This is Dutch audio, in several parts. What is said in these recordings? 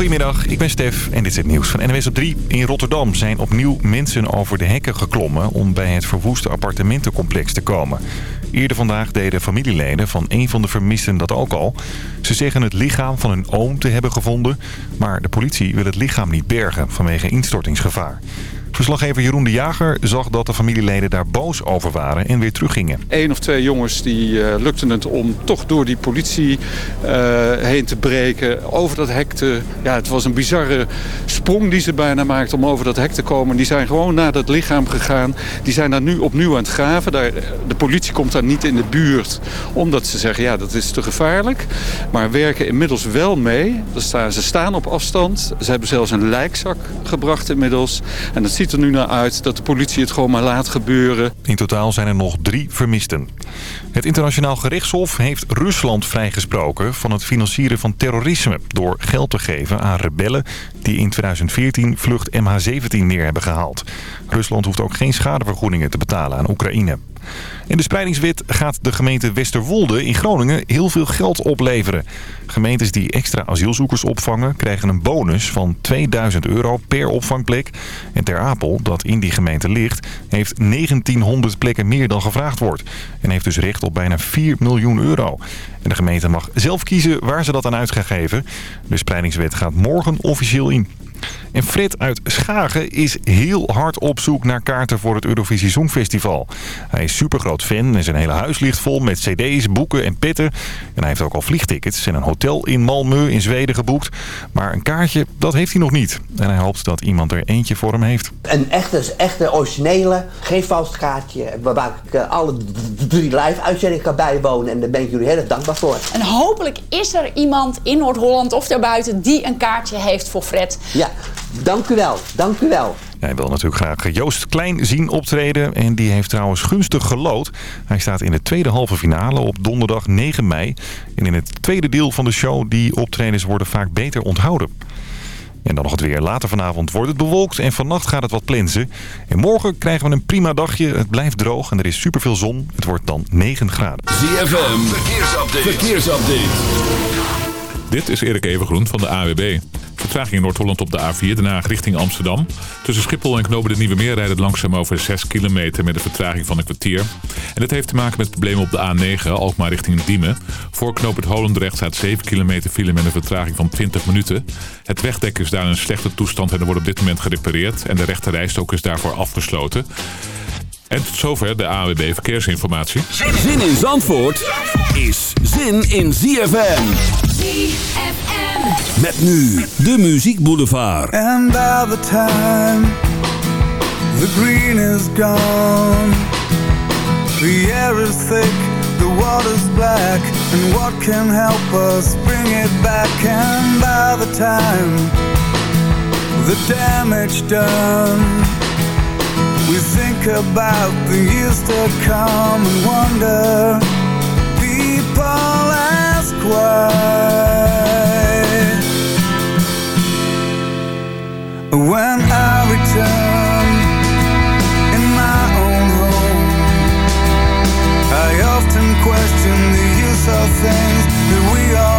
Goedemiddag, ik ben Stef en dit is het nieuws van NWS op 3. In Rotterdam zijn opnieuw mensen over de hekken geklommen om bij het verwoeste appartementencomplex te komen. Eerder vandaag deden familieleden van een van de vermisten dat ook al. Ze zeggen het lichaam van hun oom te hebben gevonden, maar de politie wil het lichaam niet bergen vanwege instortingsgevaar. Verslaggever Jeroen de Jager zag dat de familieleden daar boos over waren en weer teruggingen. Eén of twee jongens die uh, lukten het om toch door die politie uh, heen te breken. Over dat hek te... Ja, het was een bizarre sprong die ze bijna maakten om over dat hek te komen. Die zijn gewoon naar dat lichaam gegaan. Die zijn daar nu opnieuw aan het graven. Daar, de politie komt daar niet in de buurt. Omdat ze zeggen, ja, dat is te gevaarlijk. Maar werken inmiddels wel mee. Ze staan op afstand. Ze hebben zelfs een lijkzak gebracht inmiddels. En dat ziet er nu naar uit dat de politie het gewoon maar laat gebeuren. In totaal zijn er nog drie vermisten. Het internationaal gerechtshof heeft Rusland vrijgesproken van het financieren van terrorisme... door geld te geven aan rebellen die in 2014 vlucht MH17 neer hebben gehaald. Rusland hoeft ook geen schadevergoedingen te betalen aan Oekraïne. In de spreidingswet gaat de gemeente Westerwolde in Groningen heel veel geld opleveren. Gemeentes die extra asielzoekers opvangen krijgen een bonus van 2000 euro per opvangplek. En Ter Apel, dat in die gemeente ligt, heeft 1900 plekken meer dan gevraagd wordt. En heeft dus recht op bijna 4 miljoen euro. En de gemeente mag zelf kiezen waar ze dat aan uit gaan geven. De spreidingswet gaat morgen officieel in. En Fred uit Schagen is heel hard op zoek naar kaarten voor het Eurovisie Songfestival. Hij is supergroot fan en zijn hele huis ligt vol met cd's, boeken en petten. En hij heeft ook al vliegtickets en een hotel in Malmö in Zweden geboekt. Maar een kaartje, dat heeft hij nog niet. En hij hoopt dat iemand er eentje voor hem heeft. Een echte, echte originele, geen vals kaartje. Waar ik eh, alle drie live uitzendingen kan bijwonen. En daar ben ik jullie heel erg dankbaar voor. En hopelijk is er iemand in Noord-Holland of daarbuiten die een kaartje heeft voor Fred. Ja, dank u wel. Dank u wel. Hij wil natuurlijk graag Joost Klein zien optreden. En die heeft trouwens gunstig gelood. Hij staat in de tweede halve finale op donderdag 9 mei. En in het tweede deel van de show die optredens worden vaak beter onthouden. En dan nog het weer. Later vanavond wordt het bewolkt en vannacht gaat het wat plensen. En morgen krijgen we een prima dagje. Het blijft droog en er is superveel zon. Het wordt dan 9 graden. ZFM, verkeersupdate. verkeersupdate. Dit is Erik Evengroen van de AWB. Vertraging in Noord-Holland op de A4, daarna richting Amsterdam. Tussen Schiphol en Knopen de Nieuwe Meer rijdt het langzaam over 6 kilometer met een vertraging van een kwartier. En dit heeft te maken met problemen op de A9, Alkmaar richting Diemen. Voor Knoop het Holendrecht staat 7 kilometer file met een vertraging van 20 minuten. Het wegdek is daar in een slechte toestand en er wordt op dit moment gerepareerd. En de rechte rijstok is daarvoor afgesloten. En tot zover de AWB Verkeersinformatie. Zin in Zandvoort is zin in ZFM. ZFM. Met nu de Muziek Boulevard. And by the time the green is gone, the air is thick, the water's black, and what can help us bring it back? And by the time the damage done, we think about the years to come and wonder. People ask why. When I return in my own home, I often question the use of things that we all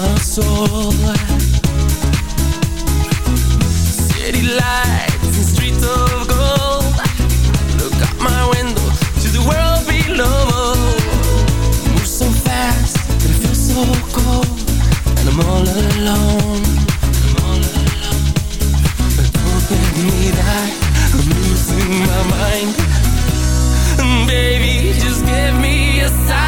my soul. City lights and streets of gold. Look out my window to the world below. Move so fast that I feel so cold. And I'm all alone. Don't think me that I'm losing my mind. Baby, just give me a sign.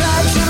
Clutch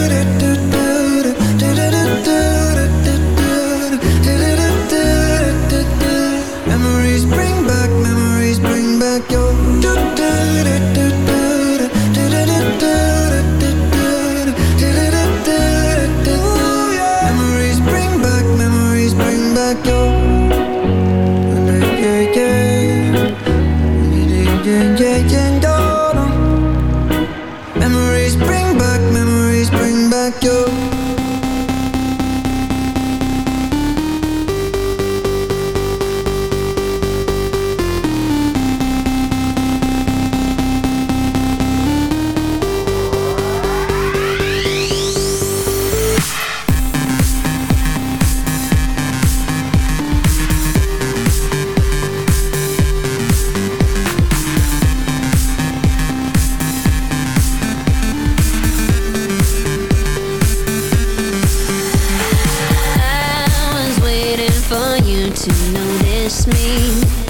Me.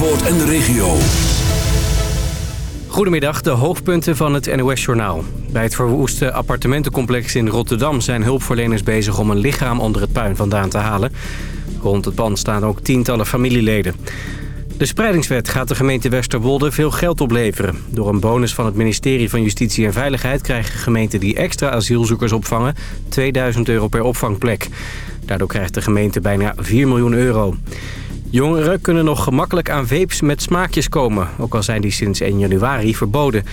Zandvoort en de regio. Goedemiddag, de hoofdpunten van het NOS-journaal. Bij het verwoeste appartementencomplex in Rotterdam zijn hulpverleners bezig om een lichaam onder het puin vandaan te halen. Rond het pand staan ook tientallen familieleden. De spreidingswet gaat de gemeente Westerwolde veel geld opleveren. Door een bonus van het ministerie van Justitie en Veiligheid... krijgen gemeenten die extra asielzoekers opvangen 2000 euro per opvangplek. Daardoor krijgt de gemeente bijna 4 miljoen euro. Jongeren kunnen nog gemakkelijk aan vapes met smaakjes komen. Ook al zijn die sinds 1 januari verboden.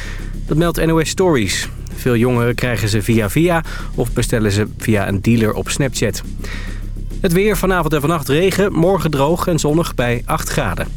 Dat meldt NOS Stories. Veel jongeren krijgen ze via via of bestellen ze via een dealer op Snapchat. Het weer vanavond en vannacht regen, morgen droog en zonnig bij 8 graden.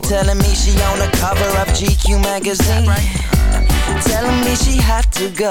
Telling me she on the cover of GQ magazine. Right. Telling me she had to go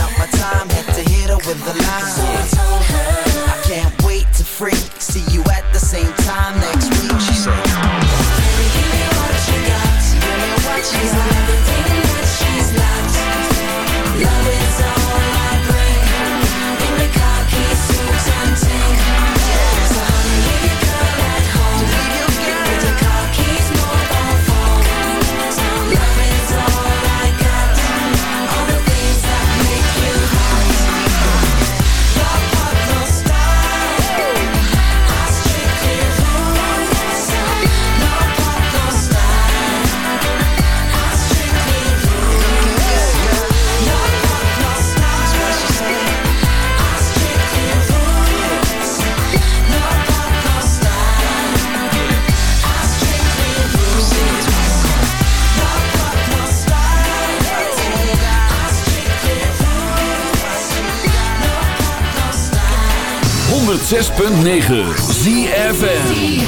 up my time, had to hit her with a line. So I told her, I can't wait to freak. See you at the same time next week. She said, Baby, give me what you got. Give me what you got. 106.9 ZFN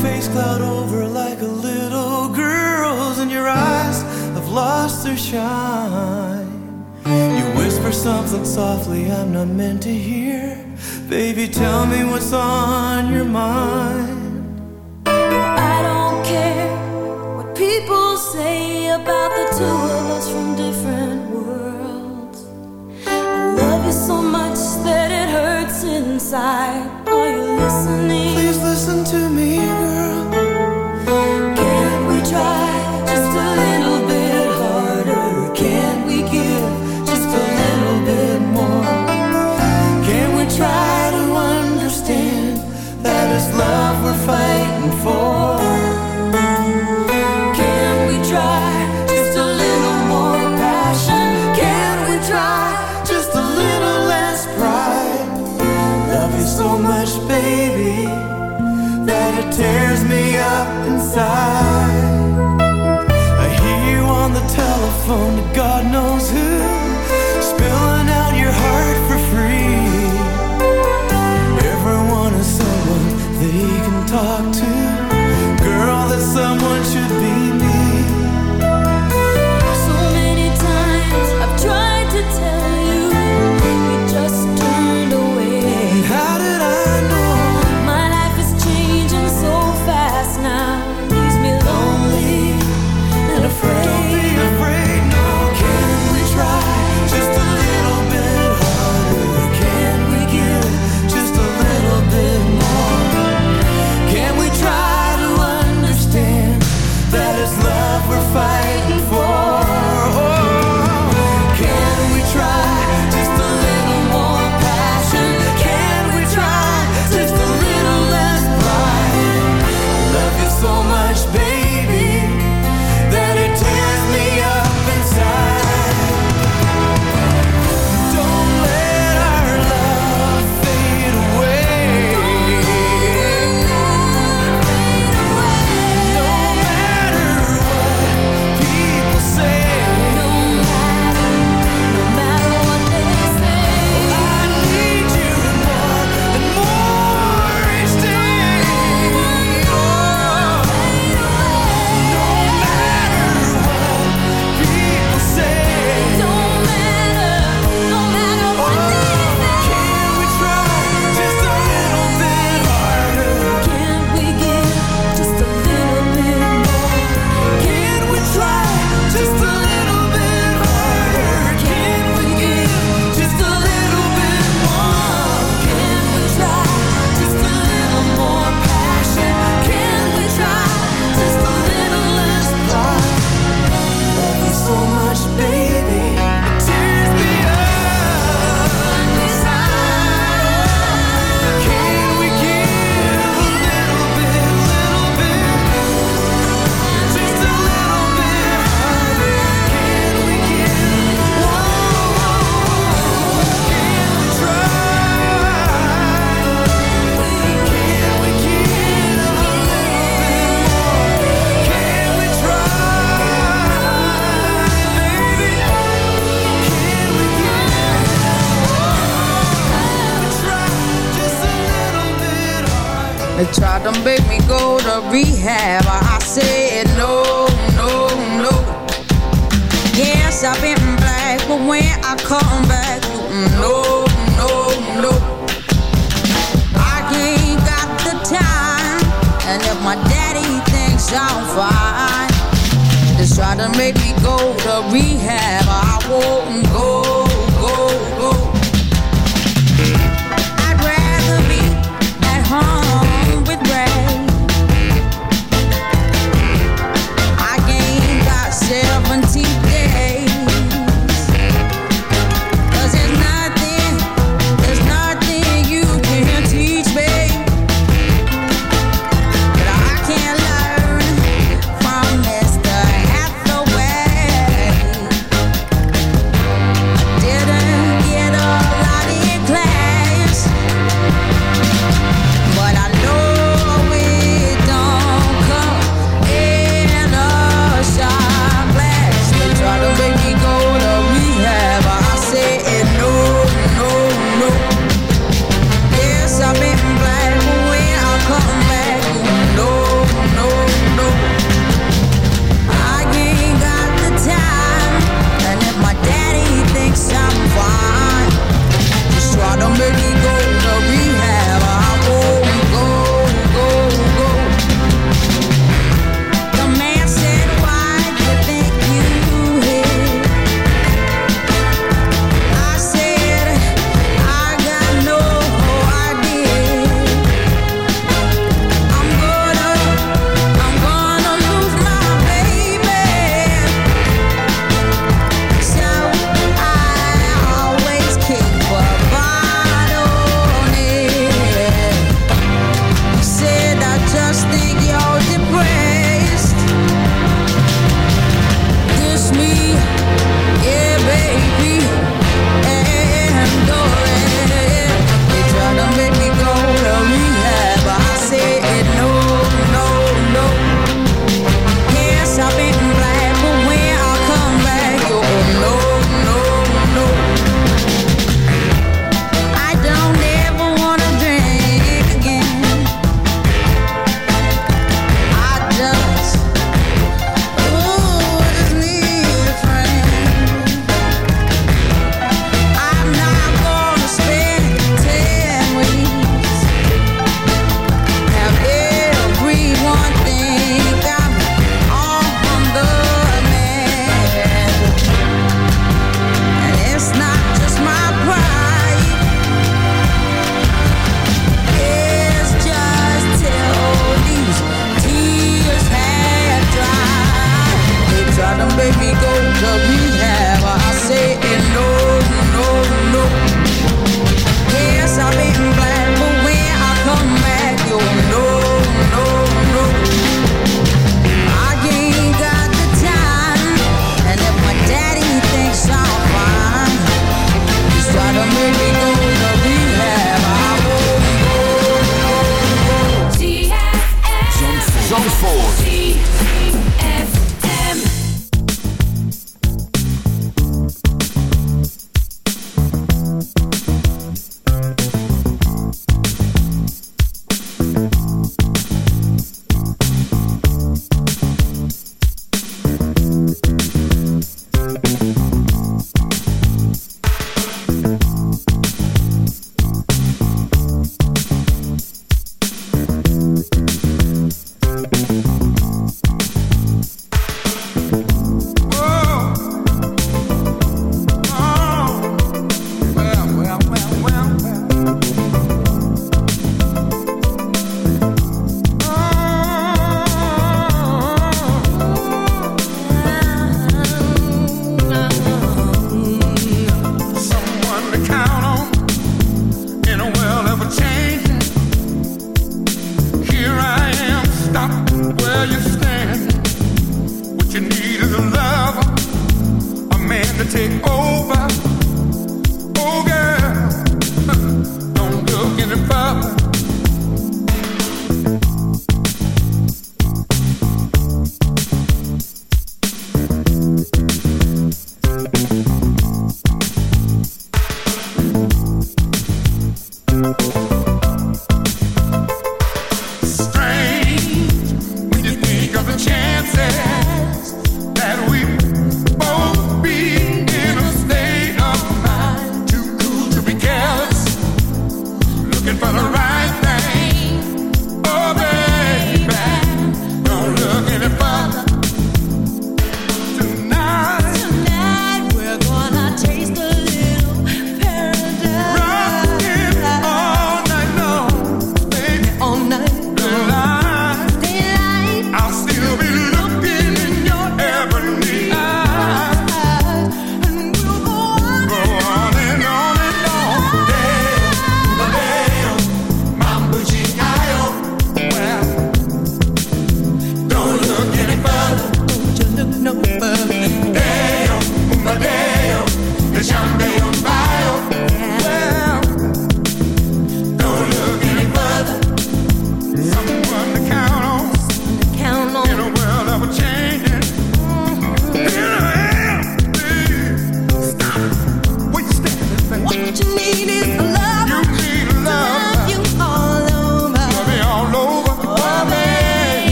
face cloud over like a little girl's and your eyes have lost their shine. You whisper something softly i'm not meant to hear. Baby tell me what's on your mind. side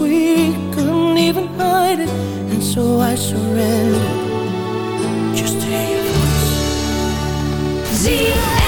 we couldn't even hide it, and so I surrendered. Just to hear your voice. See